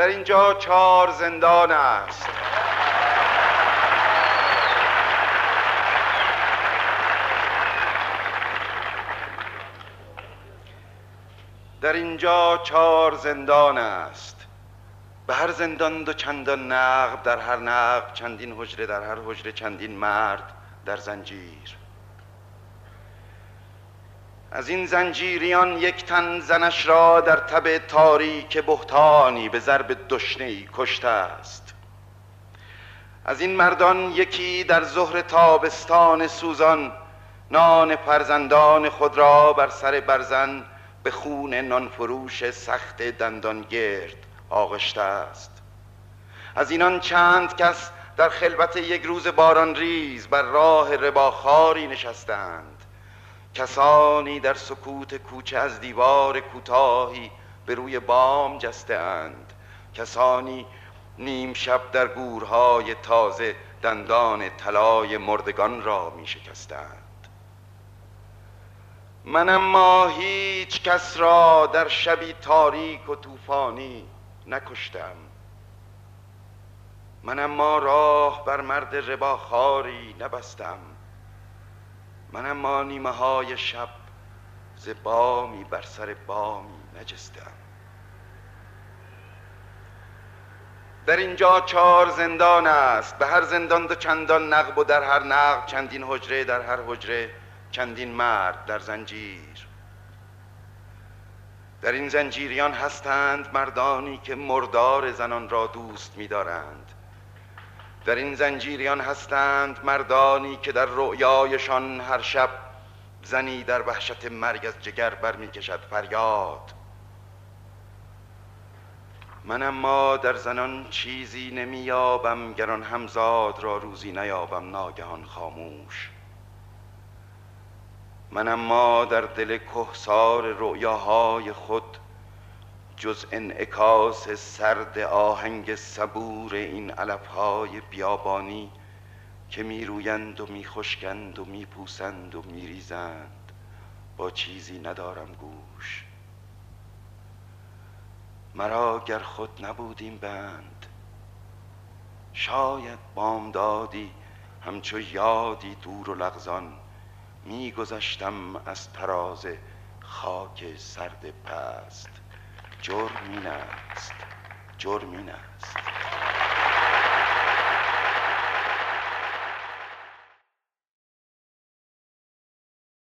در اینجا چهار زندان است. در اینجا چهار زندان است. به هر زندان دو چندان نقب در هر نقب چندین حجره در هر حجره چندین مرد در زنجیر. از این زنجیریان یک تن زنش را در تب تاریک بهتانی به ضرب دشنه کشته است. از این مردان یکی در ظهر تابستان سوزان نان فرزندان خود را بر سر برزن به خون نانفروش سخت دندان گرد آغشته است. از اینان چند کس در خلوت یک روز باران ریز بر راه رباخاری نشستند. کسانی در سکوت کوچه از دیوار کوتاهی به روی بام جسته اند کسانی نیم شب در گورهای تازه دندان طلای مردگان را می شکستند من اما هیچ کس را در شبی تاریک و طوفانی نکشتم من اما راه بر مرد رباخاری نبستم من اما نیمه های شب ز بامی بر سر بامی نجستم. در اینجا چهار زندان است به هر زندان دو چندان نقب و در هر نقب چندین حجره در هر حجره چندین مرد در زنجیر. در این زنجیریان هستند مردانی که مردار زنان را دوست می‌دارند. در این زنجیریان هستند مردانی که در رؤیایشان هر شب زنی در وحشت مرگ از جگر برمیکشد فریاد. من اما در زنان چیزی نمییابم گران همزاد را روزی نیابم ناگهان خاموش. من اما در دل کهسار رؤیاهای خود جز انعکاس سرد آهنگ صبور این علفهای بیابانی که می رویند و می خشکند و می پوسند و می ریزند با چیزی ندارم گوش. مرا گر خود نبودیم بند شاید بامدادی همچو یادی دور و لغزان میگذشتم از تراز خاک سرد پست. جرم این است. جرم این است.